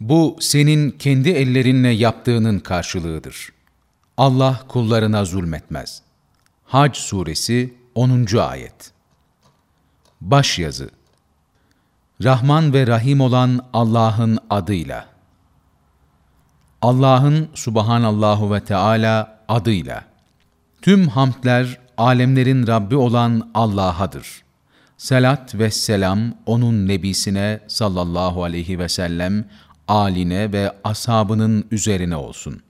Bu senin kendi ellerinle yaptığının karşılığıdır. Allah kullarına zulmetmez. Hac Suresi 10. Ayet Baş yazı Rahman ve Rahim olan Allah'ın adıyla Allah'ın Subhanallahu ve Teala adıyla Tüm hamdler alemlerin Rabbi olan Allah'adır. Selat ve selam O'nun nebisine sallallahu aleyhi ve sellem, aline ve ashabının üzerine olsun.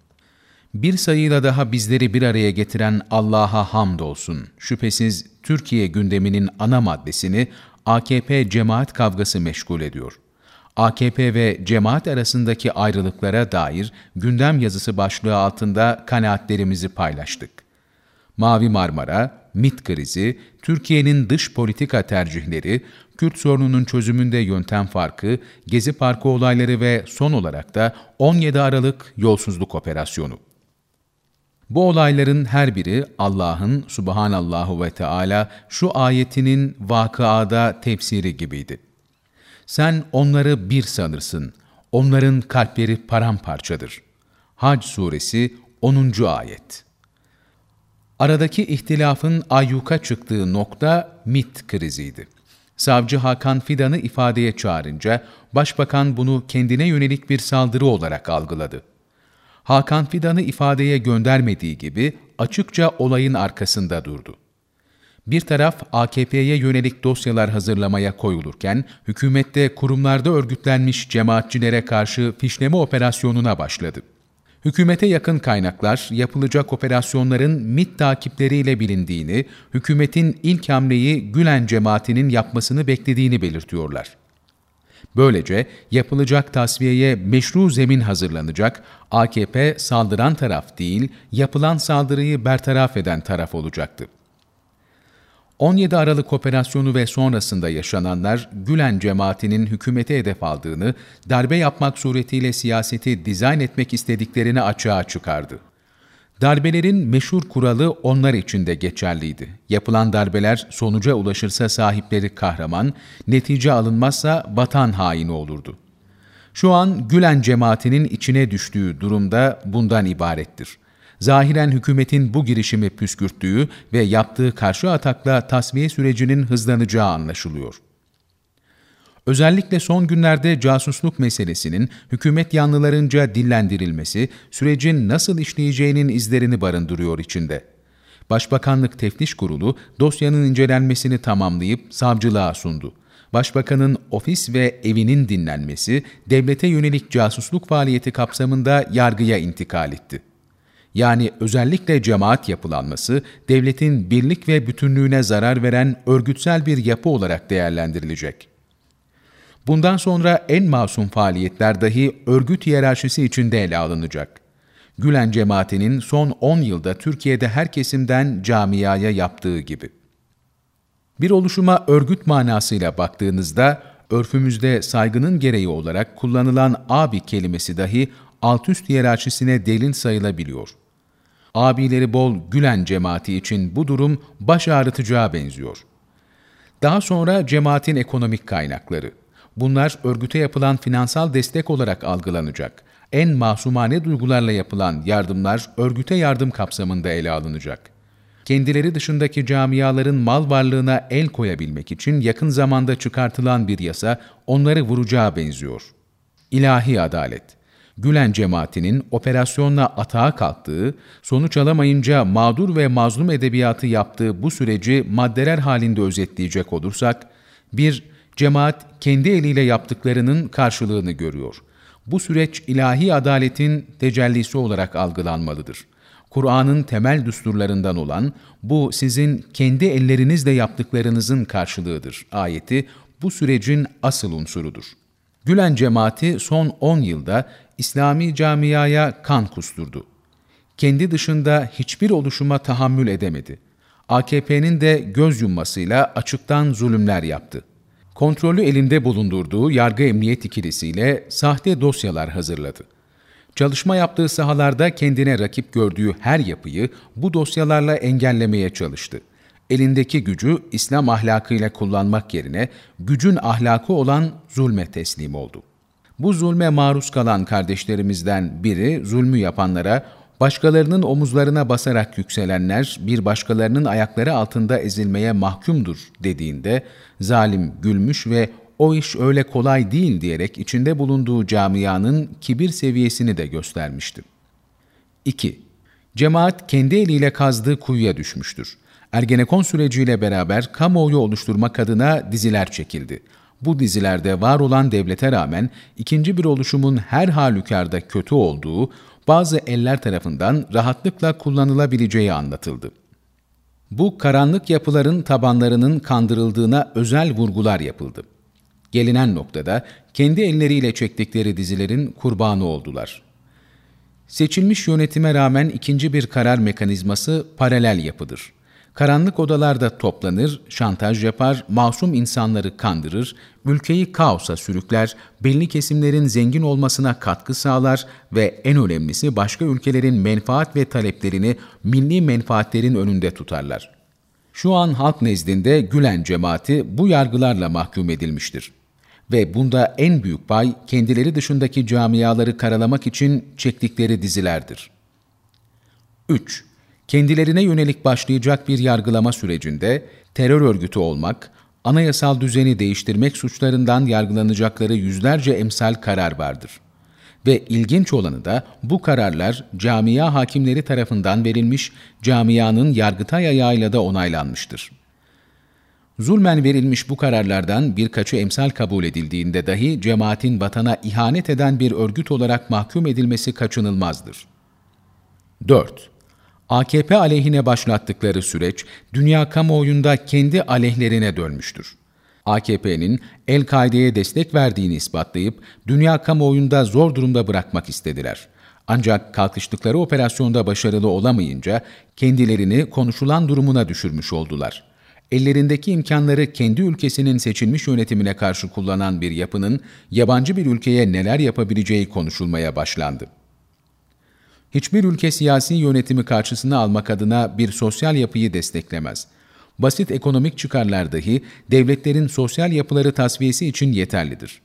Bir sayıyla daha bizleri bir araya getiren Allah'a hamd olsun. Şüphesiz Türkiye gündeminin ana maddesini AKP cemaat kavgası meşgul ediyor. AKP ve cemaat arasındaki ayrılıklara dair gündem yazısı başlığı altında kanaatlerimizi paylaştık. Mavi Marmara, MIT krizi, Türkiye'nin dış politika tercihleri, Kürt sorununun çözümünde yöntem farkı, Gezi Parkı olayları ve son olarak da 17 Aralık yolsuzluk operasyonu. Bu olayların her biri Allah'ın subhanallahu ve Teala şu ayetinin vakıada tefsiri gibiydi. Sen onları bir sanırsın, onların kalpleri paramparçadır. Hac Suresi 10. Ayet Aradaki ihtilafın ayyuka çıktığı nokta MIT kriziydi. Savcı Hakan Fidan'ı ifadeye çağırınca, Başbakan bunu kendine yönelik bir saldırı olarak algıladı. Hakan Fidan'ı ifadeye göndermediği gibi açıkça olayın arkasında durdu. Bir taraf AKP'ye yönelik dosyalar hazırlamaya koyulurken, hükümette kurumlarda örgütlenmiş cemaatçilere karşı fişleme operasyonuna başladı. Hükümete yakın kaynaklar yapılacak operasyonların MIT takipleriyle bilindiğini, hükümetin ilk hamleyi Gülen cemaatinin yapmasını beklediğini belirtiyorlar. Böylece yapılacak tasfiyeye meşru zemin hazırlanacak, AKP saldıran taraf değil, yapılan saldırıyı bertaraf eden taraf olacaktı. 17 Aralık operasyonu ve sonrasında yaşananlar Gülen cemaatinin hükümete hedef aldığını, darbe yapmak suretiyle siyaseti dizayn etmek istediklerini açığa çıkardı. Darbelerin meşhur kuralı onlar için de geçerliydi. Yapılan darbeler sonuca ulaşırsa sahipleri kahraman, netice alınmazsa vatan haini olurdu. Şu an Gülen cemaatinin içine düştüğü durumda bundan ibarettir zahiren hükümetin bu girişimi püskürttüğü ve yaptığı karşı atakla tasfiye sürecinin hızlanacağı anlaşılıyor. Özellikle son günlerde casusluk meselesinin hükümet yanlılarınca dillendirilmesi, sürecin nasıl işleyeceğinin izlerini barındırıyor içinde. Başbakanlık Teftiş Kurulu dosyanın incelenmesini tamamlayıp savcılığa sundu. Başbakanın ofis ve evinin dinlenmesi, devlete yönelik casusluk faaliyeti kapsamında yargıya intikal etti yani özellikle cemaat yapılanması, devletin birlik ve bütünlüğüne zarar veren örgütsel bir yapı olarak değerlendirilecek. Bundan sonra en masum faaliyetler dahi örgüt hiyerarşisi içinde ele alınacak. Gülen cemaatinin son 10 yılda Türkiye'de her kesimden camiaya yaptığı gibi. Bir oluşuma örgüt manasıyla baktığınızda, örfümüzde saygının gereği olarak kullanılan abi kelimesi dahi alt üst hiyerarşisine delil sayılabiliyor. Abileri bol Gülen cemaati için bu durum baş ağrıtacağı benziyor. Daha sonra cemaatin ekonomik kaynakları. Bunlar örgüte yapılan finansal destek olarak algılanacak. En masumane duygularla yapılan yardımlar örgüte yardım kapsamında ele alınacak. Kendileri dışındaki camiaların mal varlığına el koyabilmek için yakın zamanda çıkartılan bir yasa onları vuracağı benziyor. İlahi adalet Gülen cemaatinin operasyonla atağa kalktığı, sonuç alamayınca mağdur ve mazlum edebiyatı yaptığı bu süreci maddeler halinde özetleyecek olursak, bir, cemaat kendi eliyle yaptıklarının karşılığını görüyor. Bu süreç ilahi adaletin tecellisi olarak algılanmalıdır. Kur'an'ın temel düsturlarından olan bu sizin kendi ellerinizle yaptıklarınızın karşılığıdır ayeti bu sürecin asıl unsurudur. Gülen cemaati son 10 yılda İslami camiaya kan kusturdu. Kendi dışında hiçbir oluşuma tahammül edemedi. AKP'nin de göz yummasıyla açıktan zulümler yaptı. Kontrolü elinde bulundurduğu yargı emniyet ikilisiyle sahte dosyalar hazırladı. Çalışma yaptığı sahalarda kendine rakip gördüğü her yapıyı bu dosyalarla engellemeye çalıştı. Elindeki gücü İslam ahlakıyla kullanmak yerine gücün ahlakı olan zulme teslim oldu. Bu zulme maruz kalan kardeşlerimizden biri zulmü yapanlara, başkalarının omuzlarına basarak yükselenler bir başkalarının ayakları altında ezilmeye mahkumdur dediğinde, zalim gülmüş ve o iş öyle kolay değil diyerek içinde bulunduğu camianın kibir seviyesini de göstermişti. 2. Cemaat kendi eliyle kazdığı kuyuya düşmüştür. Ergenekon süreciyle beraber kamuoyu oluşturmak adına diziler çekildi. Bu dizilerde var olan devlete rağmen ikinci bir oluşumun her halükarda kötü olduğu, bazı eller tarafından rahatlıkla kullanılabileceği anlatıldı. Bu karanlık yapıların tabanlarının kandırıldığına özel vurgular yapıldı. Gelinen noktada kendi elleriyle çektikleri dizilerin kurbanı oldular. Seçilmiş yönetime rağmen ikinci bir karar mekanizması paralel yapıdır. Karanlık odalarda toplanır, şantaj yapar, masum insanları kandırır, ülkeyi kaosa sürükler, belli kesimlerin zengin olmasına katkı sağlar ve en önemlisi başka ülkelerin menfaat ve taleplerini milli menfaatlerin önünde tutarlar. Şu an halk nezdinde Gülen cemaati bu yargılarla mahkum edilmiştir. Ve bunda en büyük pay kendileri dışındaki camiaları karalamak için çektikleri dizilerdir. 3 kendilerine yönelik başlayacak bir yargılama sürecinde terör örgütü olmak, anayasal düzeni değiştirmek suçlarından yargılanacakları yüzlerce emsal karar vardır. Ve ilginç olanı da bu kararlar camia hakimleri tarafından verilmiş, camianın yargıtay ayağıyla da onaylanmıştır. Zulmen verilmiş bu kararlardan birkaçı emsal kabul edildiğinde dahi cemaatin vatana ihanet eden bir örgüt olarak mahkum edilmesi kaçınılmazdır. 4. AKP aleyhine başlattıkları süreç, dünya kamuoyunda kendi aleyhlerine dönmüştür. AKP'nin El-Kaide'ye destek verdiğini ispatlayıp, dünya kamuoyunda zor durumda bırakmak istediler. Ancak kalkıştıkları operasyonda başarılı olamayınca, kendilerini konuşulan durumuna düşürmüş oldular. Ellerindeki imkanları kendi ülkesinin seçilmiş yönetimine karşı kullanan bir yapının, yabancı bir ülkeye neler yapabileceği konuşulmaya başlandı. Hiçbir ülke siyasi yönetimi karşısına almak adına bir sosyal yapıyı desteklemez. Basit ekonomik çıkarlar dahi devletlerin sosyal yapıları tasfiyesi için yeterlidir.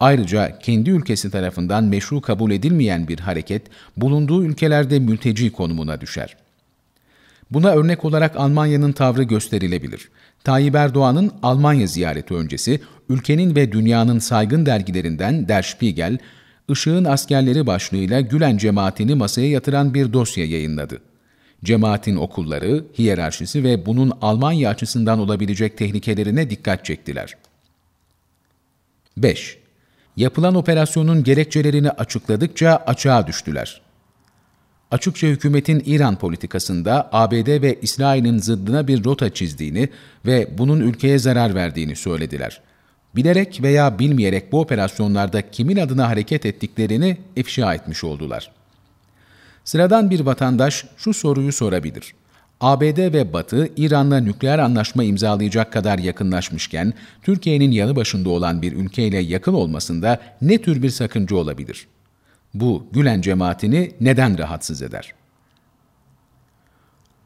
Ayrıca kendi ülkesi tarafından meşru kabul edilmeyen bir hareket bulunduğu ülkelerde mülteci konumuna düşer. Buna örnek olarak Almanya'nın tavrı gösterilebilir. Tayyip Erdoğan'ın Almanya ziyareti öncesi ülkenin ve dünyanın saygın dergilerinden Der Spiegel, Işığın askerleri başlığıyla Gülen cemaatini masaya yatıran bir dosya yayınladı. Cemaatin okulları, hiyerarşisi ve bunun Almanya açısından olabilecek tehlikelerine dikkat çektiler. 5. Yapılan operasyonun gerekçelerini açıkladıkça açığa düştüler. Açıkça hükümetin İran politikasında ABD ve İsrail'in zıddına bir rota çizdiğini ve bunun ülkeye zarar verdiğini söylediler bilerek veya bilmeyerek bu operasyonlarda kimin adına hareket ettiklerini ifşa etmiş oldular. Sıradan bir vatandaş şu soruyu sorabilir. ABD ve Batı, İran'la nükleer anlaşma imzalayacak kadar yakınlaşmışken, Türkiye'nin yanı başında olan bir ülkeyle yakın olmasında ne tür bir sakınca olabilir? Bu, Gülen cemaatini neden rahatsız eder?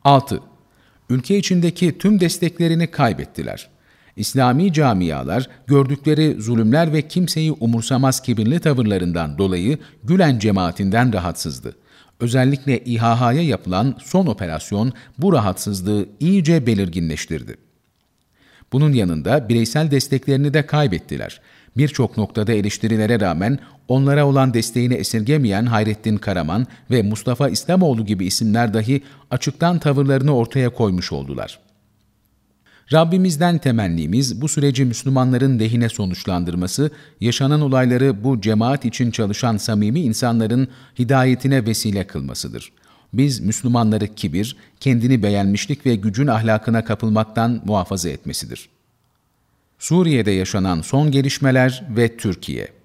6. Ülke içindeki tüm desteklerini kaybettiler. İslami camialar gördükleri zulümler ve kimseyi umursamaz kibirli tavırlarından dolayı Gülen cemaatinden rahatsızdı. Özellikle İHH'ya yapılan son operasyon bu rahatsızlığı iyice belirginleştirdi. Bunun yanında bireysel desteklerini de kaybettiler. Birçok noktada eleştirilere rağmen onlara olan desteğini esirgemeyen Hayrettin Karaman ve Mustafa İslamoğlu gibi isimler dahi açıktan tavırlarını ortaya koymuş oldular.'' Rabbimizden temennimiz bu süreci Müslümanların lehine sonuçlandırması, yaşanan olayları bu cemaat için çalışan samimi insanların hidayetine vesile kılmasıdır. Biz Müslümanları kibir, kendini beğenmişlik ve gücün ahlakına kapılmaktan muhafaza etmesidir. Suriye'de yaşanan son gelişmeler ve Türkiye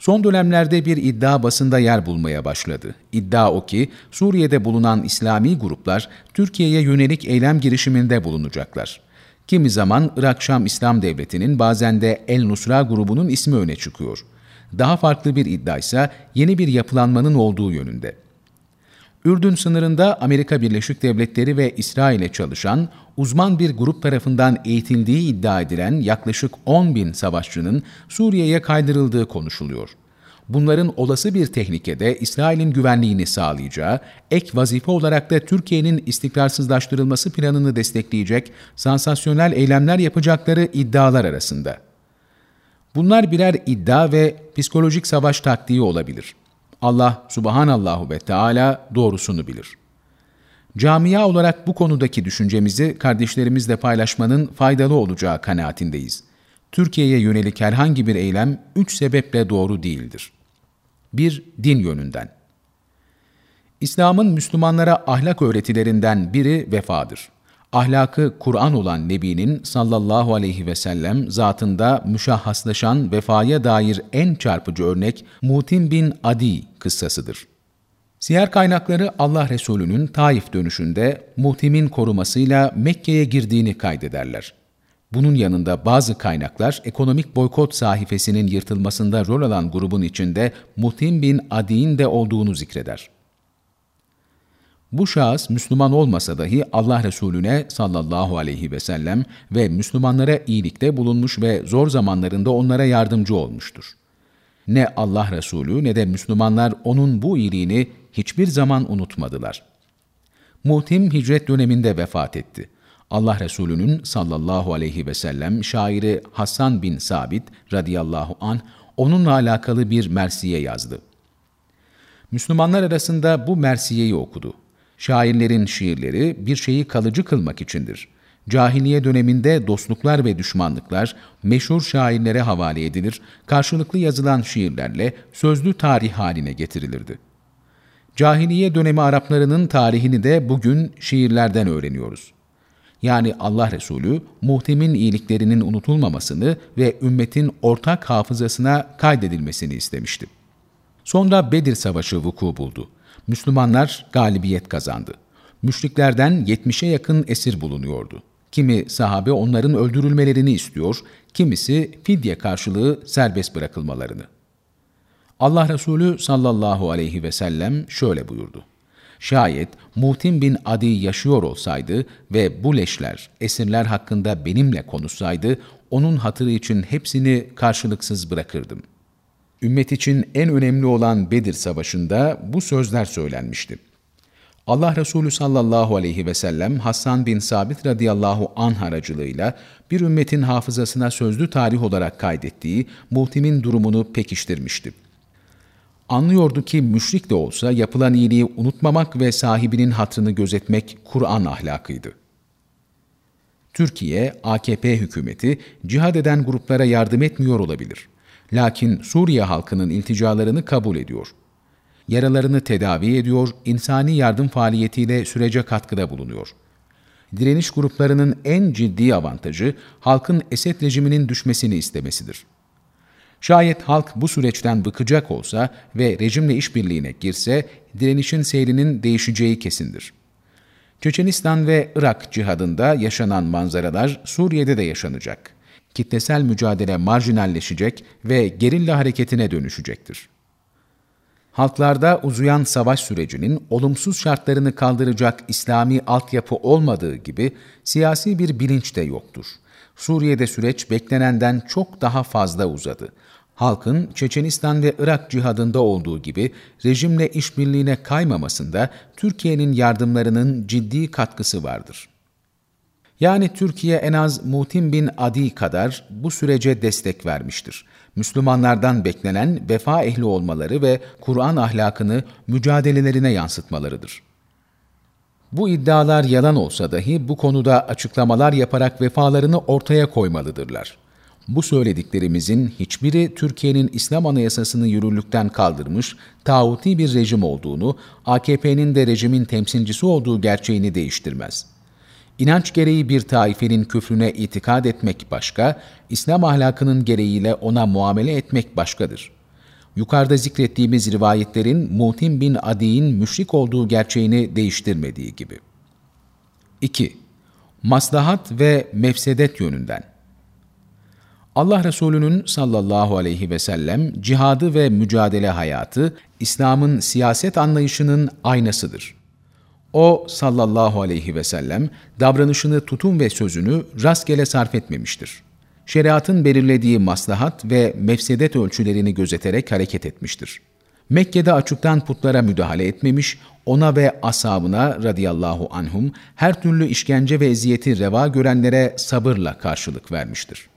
Son dönemlerde bir iddia basında yer bulmaya başladı. İddia o ki Suriye'de bulunan İslami gruplar Türkiye'ye yönelik eylem girişiminde bulunacaklar. Kimi zaman Irak Şam İslam Devleti'nin bazen de El Nusra grubunun ismi öne çıkıyor. Daha farklı bir iddia ise yeni bir yapılanmanın olduğu yönünde. Ürdün sınırında Amerika Birleşik Devletleri ve İsrail'e çalışan, uzman bir grup tarafından eğitildiği iddia edilen yaklaşık 10 bin savaşçının Suriye'ye kaydırıldığı konuşuluyor. Bunların olası bir tehlikede İsrail'in güvenliğini sağlayacağı, ek vazife olarak da Türkiye'nin istikrarsızlaştırılması planını destekleyecek sansasyonel eylemler yapacakları iddialar arasında. Bunlar birer iddia ve psikolojik savaş taktiği olabilir. Allah subhanallahu ve Teala doğrusunu bilir. Camia olarak bu konudaki düşüncemizi kardeşlerimizle paylaşmanın faydalı olacağı kanaatindeyiz. Türkiye'ye yönelik herhangi bir eylem üç sebeple doğru değildir. 1. Din yönünden. İslam'ın Müslümanlara ahlak öğretilerinden biri vefadır ahlakı Kur'an olan Nebi'nin sallallahu aleyhi ve sellem zatında müşahhaslaşan vefaya dair en çarpıcı örnek Mutim bin Adi kıssasıdır. Siyer kaynakları Allah Resulü'nün Taif dönüşünde Mutim'in korumasıyla Mekke'ye girdiğini kaydederler. Bunun yanında bazı kaynaklar ekonomik boykot sahifesinin yırtılmasında rol alan grubun içinde Mutim bin Adi'nin de olduğunu zikreder. Bu şahıs Müslüman olmasa dahi Allah Resulüne sallallahu aleyhi ve sellem ve Müslümanlara iyilikte bulunmuş ve zor zamanlarında onlara yardımcı olmuştur. Ne Allah Resulü ne de Müslümanlar onun bu iyiliğini hiçbir zaman unutmadılar. Muhtim hicret döneminde vefat etti. Allah Resulü'nün sallallahu aleyhi ve sellem şairi Hasan bin Sabit radıyallahu an onunla alakalı bir mersiye yazdı. Müslümanlar arasında bu mersiyeyi okudu. Şairlerin şiirleri bir şeyi kalıcı kılmak içindir. Cahiliye döneminde dostluklar ve düşmanlıklar meşhur şairlere havale edilir, karşılıklı yazılan şiirlerle sözlü tarih haline getirilirdi. Cahiliye dönemi Araplarının tarihini de bugün şiirlerden öğreniyoruz. Yani Allah Resulü, muhtemin iyiliklerinin unutulmamasını ve ümmetin ortak hafızasına kaydedilmesini istemişti. Sonra Bedir Savaşı vuku buldu. Müslümanlar galibiyet kazandı. Müşriklerden 70'e yakın esir bulunuyordu. Kimi sahabe onların öldürülmelerini istiyor, kimisi fidye karşılığı serbest bırakılmalarını. Allah Resulü sallallahu aleyhi ve sellem şöyle buyurdu. Şayet Muhtim bin Adi yaşıyor olsaydı ve bu leşler, esirler hakkında benimle konuşsaydı, onun hatırı için hepsini karşılıksız bırakırdım.'' ümmet için en önemli olan Bedir Savaşı'nda bu sözler söylenmişti. Allah Resulü sallallahu aleyhi ve sellem Hasan bin Sabit radıyallahu anh aracılığıyla bir ümmetin hafızasına sözlü tarih olarak kaydettiği muhtimin durumunu pekiştirmişti. Anlıyordu ki müşrik de olsa yapılan iyiliği unutmamak ve sahibinin hatrını gözetmek Kur'an ahlakıydı. Türkiye, AKP hükümeti cihad eden gruplara yardım etmiyor olabilir. Lakin Suriye halkının ilticalarını kabul ediyor. Yaralarını tedavi ediyor, insani yardım faaliyetiyle sürece katkıda bulunuyor. Direniş gruplarının en ciddi avantajı halkın Esed rejiminin düşmesini istemesidir. Şayet halk bu süreçten bıkacak olsa ve rejimle işbirliğine girse, direnişin seyrinin değişeceği kesindir. Çeçenistan ve Irak cihadında yaşanan manzaralar Suriye'de de yaşanacak kitlesel mücadele marjinalleşecek ve gerilla hareketine dönüşecektir. Halklarda uzayan savaş sürecinin olumsuz şartlarını kaldıracak İslami altyapı olmadığı gibi siyasi bir bilinç de yoktur. Suriye'de süreç beklenenden çok daha fazla uzadı. Halkın Çeçenistan ve Irak cihadında olduğu gibi rejimle işbirliğine kaymamasında Türkiye'nin yardımlarının ciddi katkısı vardır. Yani Türkiye en az Mutim bin Adi kadar bu sürece destek vermiştir. Müslümanlardan beklenen vefa ehli olmaları ve Kur'an ahlakını mücadelelerine yansıtmalarıdır. Bu iddialar yalan olsa dahi bu konuda açıklamalar yaparak vefalarını ortaya koymalıdırlar. Bu söylediklerimizin hiçbiri Türkiye'nin İslam Anayasası'nı yürürlükten kaldırmış, tağuti bir rejim olduğunu, AKP'nin de rejimin temsilcisi olduğu gerçeğini değiştirmez.'' İnanç gereği bir taifenin küfrüne itikad etmek başka, İslam ahlakının gereğiyle ona muamele etmek başkadır. Yukarıda zikrettiğimiz rivayetlerin Muhtim bin Adi'nin müşrik olduğu gerçeğini değiştirmediği gibi. 2. Maslahat ve mefsedet yönünden Allah Resulü'nün sallallahu aleyhi ve sellem cihadı ve mücadele hayatı İslam'ın siyaset anlayışının aynasıdır. O sallallahu aleyhi ve sellem davranışını, tutum ve sözünü rastgele sarf etmemiştir. Şeriatın belirlediği maslahat ve mefsedet ölçülerini gözeterek hareket etmiştir. Mekke'de açıktan putlara müdahale etmemiş, ona ve ashabına radıyallahu anhum her türlü işkence ve eziyeti reva görenlere sabırla karşılık vermiştir.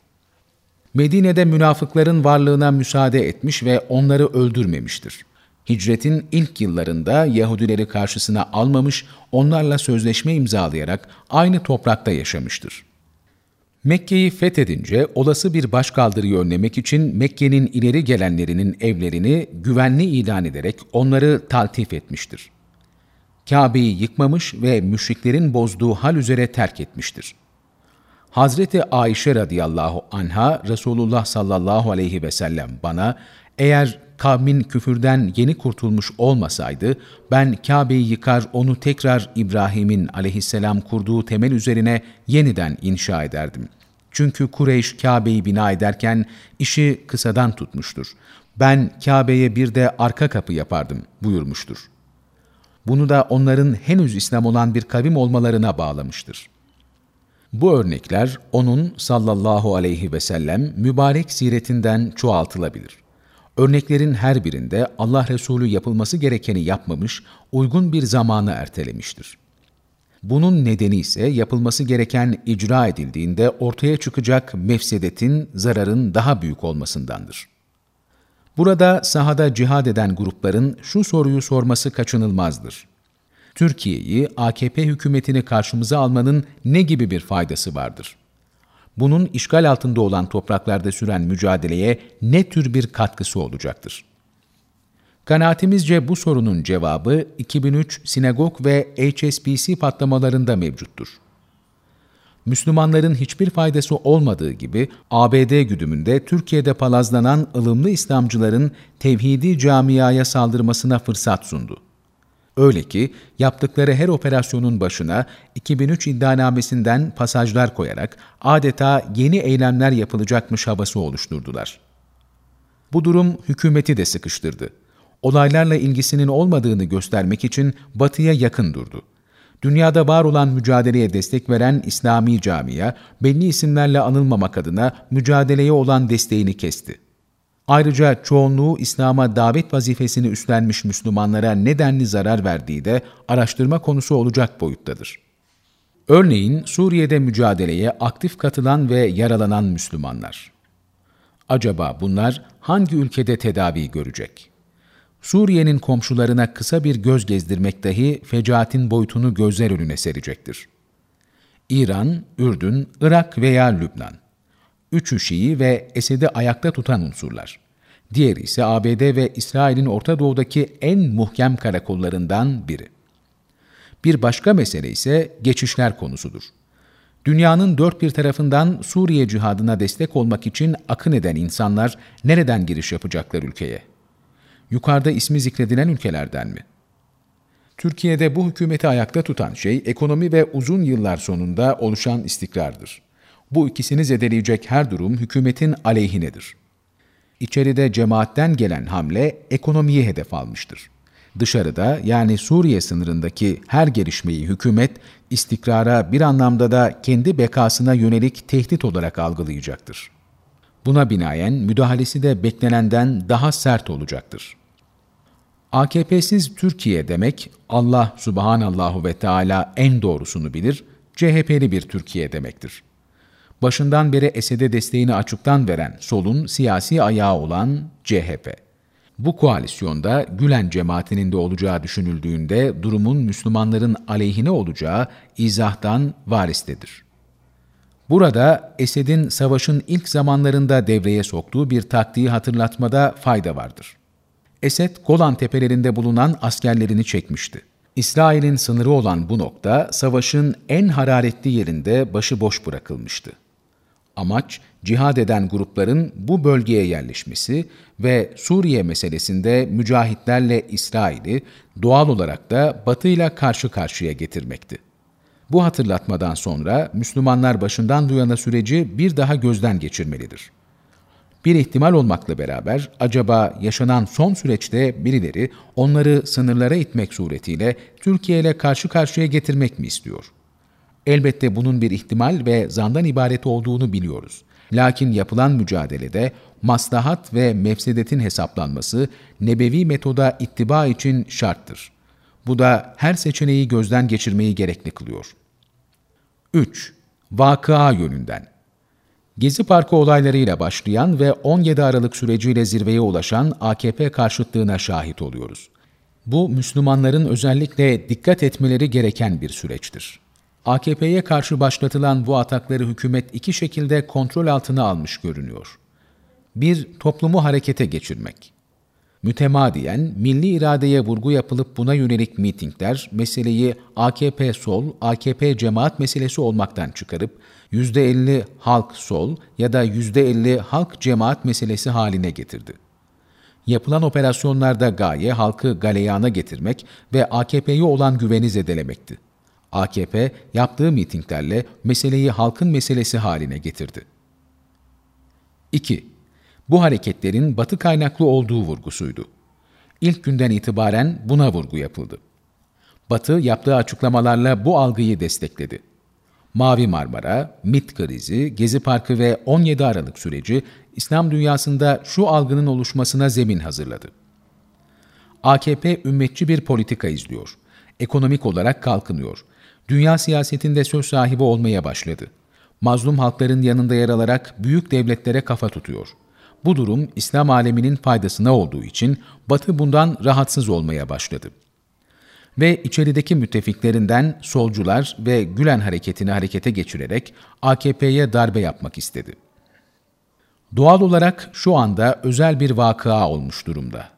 Medine'de münafıkların varlığına müsaade etmiş ve onları öldürmemiştir. Hicretin ilk yıllarında Yahudileri karşısına almamış, onlarla sözleşme imzalayarak aynı toprakta yaşamıştır. Mekke'yi fethedince olası bir başkaldırıyı önlemek için Mekke'nin ileri gelenlerinin evlerini güvenli ilan ederek onları taltif etmiştir. Kabe'yi yıkmamış ve müşriklerin bozduğu hal üzere terk etmiştir. Hazreti Ayşe radıyallahu anha Resulullah sallallahu aleyhi ve sellem bana eğer kavmin küfürden yeni kurtulmuş olmasaydı ben Kabe'yi yıkar onu tekrar İbrahim'in aleyhisselam kurduğu temel üzerine yeniden inşa ederdim. Çünkü Kureyş Kabe'yi bina ederken işi kısadan tutmuştur. Ben Kabe'ye bir de arka kapı yapardım buyurmuştur. Bunu da onların henüz İslam olan bir kavim olmalarına bağlamıştır. Bu örnekler onun sallallahu aleyhi ve sellem mübarek siretinden çoğaltılabilir. Örneklerin her birinde Allah Resulü yapılması gerekeni yapmamış, uygun bir zamanı ertelemiştir. Bunun nedeni ise yapılması gereken icra edildiğinde ortaya çıkacak mefsedetin, zararın daha büyük olmasındandır. Burada sahada cihad eden grupların şu soruyu sorması kaçınılmazdır. Türkiye'yi, AKP hükümetini karşımıza almanın ne gibi bir faydası vardır? Bunun işgal altında olan topraklarda süren mücadeleye ne tür bir katkısı olacaktır? Kanaatimizce bu sorunun cevabı 2003 sinagog ve HSBC patlamalarında mevcuttur. Müslümanların hiçbir faydası olmadığı gibi ABD güdümünde Türkiye'de palazlanan ılımlı İslamcıların tevhidi camiaya saldırmasına fırsat sundu. Öyle ki yaptıkları her operasyonun başına 2003 iddianamesinden pasajlar koyarak adeta yeni eylemler yapılacakmış havası oluşturdular. Bu durum hükümeti de sıkıştırdı. Olaylarla ilgisinin olmadığını göstermek için batıya yakın durdu. Dünyada var olan mücadeleye destek veren İslami camia, belli isimlerle anılmamak adına mücadeleye olan desteğini kesti. Ayrıca çoğunluğu İslam'a davet vazifesini üstlenmiş Müslümanlara nedenli zarar verdiği de araştırma konusu olacak boyuttadır. Örneğin Suriye'de mücadeleye aktif katılan ve yaralanan Müslümanlar. Acaba bunlar hangi ülkede tedavi görecek? Suriye'nin komşularına kısa bir göz gezdirmek dahi fecaatin boyutunu gözler önüne serecektir. İran, Ürdün, Irak veya Lübnan üçü Şii ve Esed'i ayakta tutan unsurlar. Diğeri ise ABD ve İsrail'in Orta Doğu'daki en muhkem karakollarından biri. Bir başka mesele ise geçişler konusudur. Dünyanın dört bir tarafından Suriye cihadına destek olmak için akın eden insanlar nereden giriş yapacaklar ülkeye? Yukarıda ismi zikredilen ülkelerden mi? Türkiye'de bu hükümeti ayakta tutan şey ekonomi ve uzun yıllar sonunda oluşan istikrardır. Bu ikisini zedeleyecek her durum hükümetin aleyhinedir. İçeride cemaatten gelen hamle ekonomiyi hedef almıştır. Dışarıda yani Suriye sınırındaki her gelişmeyi hükümet istikrara bir anlamda da kendi bekasına yönelik tehdit olarak algılayacaktır. Buna binaen müdahalesi de beklenenden daha sert olacaktır. AKP'siz Türkiye demek Allah subhanallahu ve Teala en doğrusunu bilir, CHP'li bir Türkiye demektir başından beri Esed'e desteğini açıktan veren solun siyasi ayağı olan CHP. Bu koalisyonda Gülen cemaatinin de olacağı düşünüldüğünde durumun Müslümanların aleyhine olacağı izahtan varistedir. Burada Esed'in savaşın ilk zamanlarında devreye soktuğu bir taktiği hatırlatmada fayda vardır. Esed, Golan tepelerinde bulunan askerlerini çekmişti. İsrail'in sınırı olan bu nokta, savaşın en hararetli yerinde başıboş bırakılmıştı. Amaç, cihad eden grupların bu bölgeye yerleşmesi ve Suriye meselesinde mücahitlerle İsrail'i doğal olarak da Batı ile karşı karşıya getirmekti. Bu hatırlatmadan sonra Müslümanlar başından bu süreci bir daha gözden geçirmelidir. Bir ihtimal olmakla beraber acaba yaşanan son süreçte birileri onları sınırlara itmek suretiyle Türkiye ile karşı karşıya getirmek mi istiyor? Elbette bunun bir ihtimal ve zandan ibaret olduğunu biliyoruz. Lakin yapılan mücadelede maslahat ve mefsedetin hesaplanması nebevi metoda ittiba için şarttır. Bu da her seçeneği gözden geçirmeyi gerekli kılıyor. 3. Vakıa yönünden Gezi Parkı olaylarıyla başlayan ve 17 Aralık süreciyle zirveye ulaşan AKP karşıtlığına şahit oluyoruz. Bu, Müslümanların özellikle dikkat etmeleri gereken bir süreçtir. AKP'ye karşı başlatılan bu atakları hükümet iki şekilde kontrol altına almış görünüyor. Bir, toplumu harekete geçirmek. Mütemadiyen milli iradeye vurgu yapılıp buna yönelik mitingler meseleyi AKP sol, AKP cemaat meselesi olmaktan çıkarıp %50 halk sol ya da %50 halk cemaat meselesi haline getirdi. Yapılan operasyonlarda gaye halkı galeyana getirmek ve AKP'ye olan güveni zedelemekti. AKP yaptığı mitinglerle meseleyi halkın meselesi haline getirdi. 2. Bu hareketlerin batı kaynaklı olduğu vurgusuydu. İlk günden itibaren buna vurgu yapıldı. Batı yaptığı açıklamalarla bu algıyı destekledi. Mavi Marmara, MIT krizi, Gezi Parkı ve 17 Aralık süreci İslam dünyasında şu algının oluşmasına zemin hazırladı. AKP ümmetçi bir politika izliyor. Ekonomik olarak kalkınıyor. Dünya siyasetinde söz sahibi olmaya başladı. Mazlum halkların yanında yer alarak büyük devletlere kafa tutuyor. Bu durum İslam aleminin faydasına olduğu için Batı bundan rahatsız olmaya başladı ve içerideki müttefiklerinden solcular ve Gülen hareketini harekete geçirerek AKP'ye darbe yapmak istedi. Doğal olarak şu anda özel bir vakıa olmuş durumda.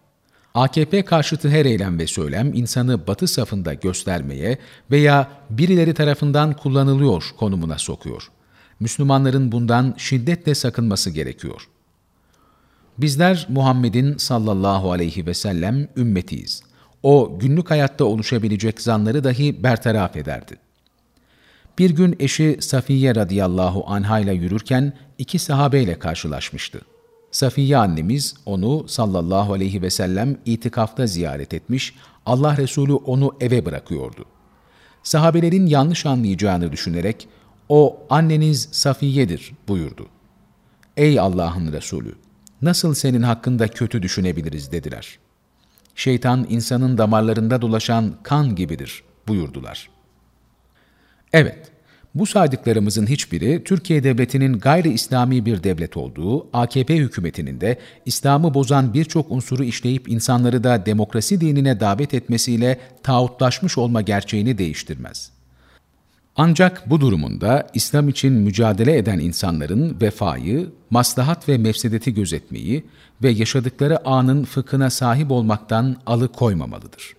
AKP karşıtı her eylem ve söylem insanı batı safında göstermeye veya birileri tarafından kullanılıyor konumuna sokuyor. Müslümanların bundan şiddetle sakınması gerekiyor. Bizler Muhammed'in sallallahu aleyhi ve sellem ümmetiyiz o günlük hayatta oluşabilecek zanları dahi bertaraf ederdi. Bir gün eşi Safiye radıyallahu anha ile yürürken iki sahabeyle karşılaşmıştı. Safiye annemiz onu sallallahu aleyhi ve sellem itikafta ziyaret etmiş, Allah Resulü onu eve bırakıyordu. Sahabelerin yanlış anlayacağını düşünerek, o anneniz Safiye'dir buyurdu. Ey Allah'ın Resulü! Nasıl senin hakkında kötü düşünebiliriz dediler. Şeytan insanın damarlarında dolaşan kan gibidir buyurdular. Evet, bu saydıklarımızın hiçbiri Türkiye Devleti'nin gayri İslami bir devlet olduğu, AKP hükümetinin de İslam'ı bozan birçok unsuru işleyip insanları da demokrasi dinine davet etmesiyle tağutlaşmış olma gerçeğini değiştirmez. Ancak bu durumunda İslam için mücadele eden insanların vefayı, maslahat ve mefsedeti gözetmeyi ve yaşadıkları anın fıkhına sahip olmaktan alıkoymamalıdır.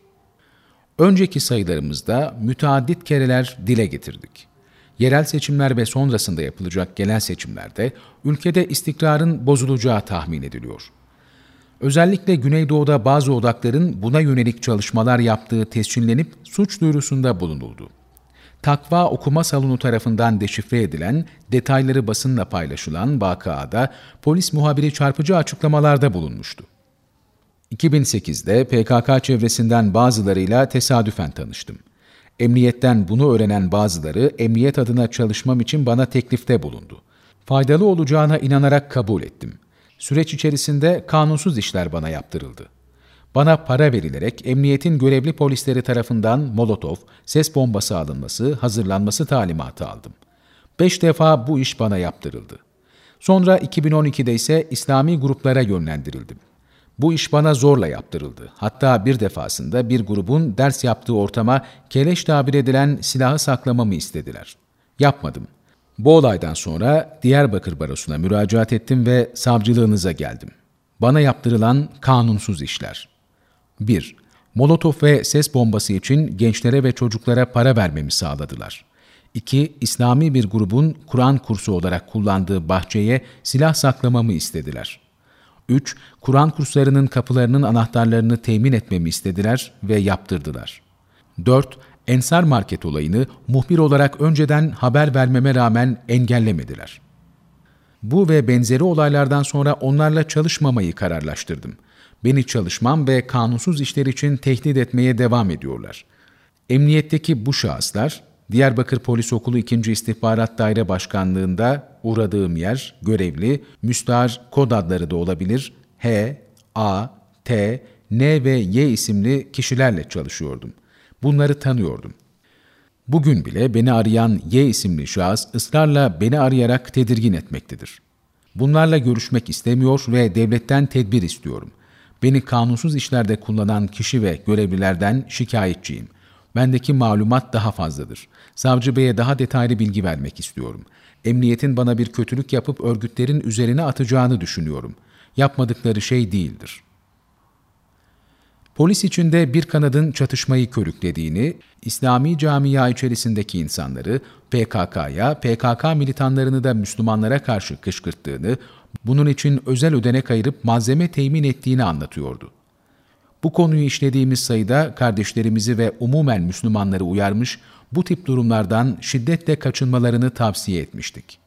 Önceki sayılarımızda müteaddit kereler dile getirdik. Yerel seçimler ve sonrasında yapılacak genel seçimlerde ülkede istikrarın bozulacağı tahmin ediliyor. Özellikle Güneydoğu'da bazı odakların buna yönelik çalışmalar yaptığı tescillenip suç duyurusunda bulunuldu. Takva Okuma Salonu tarafından deşifre edilen, detayları basınla paylaşılan vakıada polis muhabiri çarpıcı açıklamalarda bulunmuştu. 2008'de PKK çevresinden bazılarıyla tesadüfen tanıştım. Emniyetten bunu öğrenen bazıları emniyet adına çalışmam için bana teklifte bulundu. Faydalı olacağına inanarak kabul ettim. Süreç içerisinde kanunsuz işler bana yaptırıldı. Bana para verilerek emniyetin görevli polisleri tarafından molotof, ses bombası alınması, hazırlanması talimatı aldım. Beş defa bu iş bana yaptırıldı. Sonra 2012'de ise İslami gruplara yönlendirildim. Bu iş bana zorla yaptırıldı. Hatta bir defasında bir grubun ders yaptığı ortama keleş tabir edilen silahı saklamamı istediler. Yapmadım. Bu olaydan sonra Diyarbakır Barosu'na müracaat ettim ve savcılığınıza geldim. Bana yaptırılan kanunsuz işler. 1. Molotof ve ses bombası için gençlere ve çocuklara para vermemi sağladılar. 2. İslami bir grubun Kur'an kursu olarak kullandığı bahçeye silah saklamamı istediler. 3. Kur'an kurslarının kapılarının anahtarlarını temin etmemi istediler ve yaptırdılar. 4. Ensar Market olayını muhbir olarak önceden haber vermeme rağmen engellemediler. Bu ve benzeri olaylardan sonra onlarla çalışmamayı kararlaştırdım. Beni çalışmam ve kanunsuz işler için tehdit etmeye devam ediyorlar. Emniyetteki bu şahıslar, Diyarbakır Polis Okulu 2. İstihbarat Daire Başkanlığı'nda uğradığım yer, görevli, müstahar kod adları da olabilir, H, A, T, N ve Y isimli kişilerle çalışıyordum. Bunları tanıyordum. Bugün bile beni arayan Y isimli şahıs ısrarla beni arayarak tedirgin etmektedir. Bunlarla görüşmek istemiyor ve devletten tedbir istiyorum. Beni kanunsuz işlerde kullanan kişi ve görevlilerden şikayetçiyim. Bendeki malumat daha fazladır. Savcı Bey'e daha detaylı bilgi vermek istiyorum. Emniyetin bana bir kötülük yapıp örgütlerin üzerine atacağını düşünüyorum. Yapmadıkları şey değildir. Polis içinde bir kanadın çatışmayı körüklediğini, İslami camia içerisindeki insanları PKK'ya, PKK militanlarını da Müslümanlara karşı kışkırttığını, bunun için özel ödenek ayırıp malzeme temin ettiğini anlatıyordu. Bu konuyu işlediğimiz sayıda kardeşlerimizi ve umumen Müslümanları uyarmış, bu tip durumlardan şiddetle kaçınmalarını tavsiye etmiştik.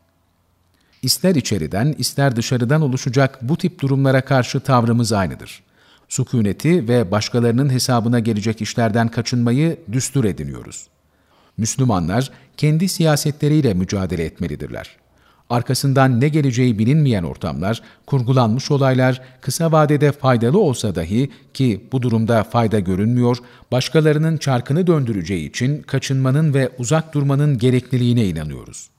İster içeriden, ister dışarıdan oluşacak bu tip durumlara karşı tavrımız aynıdır. Sükuneti ve başkalarının hesabına gelecek işlerden kaçınmayı düstur ediniyoruz. Müslümanlar kendi siyasetleriyle mücadele etmelidirler arkasından ne geleceği bilinmeyen ortamlar, kurgulanmış olaylar kısa vadede faydalı olsa dahi ki bu durumda fayda görünmüyor, başkalarının çarkını döndüreceği için kaçınmanın ve uzak durmanın gerekliliğine inanıyoruz.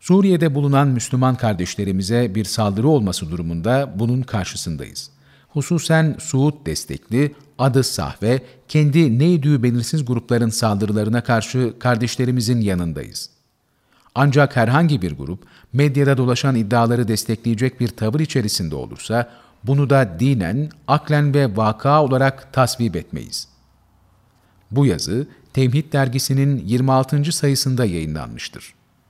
Suriye'de bulunan Müslüman kardeşlerimize bir saldırı olması durumunda bunun karşısındayız. Hususen Suud destekli, adı sahve, kendi neydi belirsiz grupların saldırılarına karşı kardeşlerimizin yanındayız. Ancak herhangi bir grup medyada dolaşan iddiaları destekleyecek bir tavır içerisinde olursa, bunu da dinen, aklen ve vaka olarak tasvip etmeyiz. Bu yazı, Temhid dergisinin 26. sayısında yayınlanmıştır.